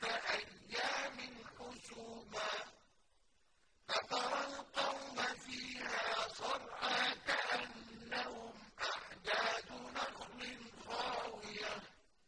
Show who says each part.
Speaker 1: ثلاثة أيام.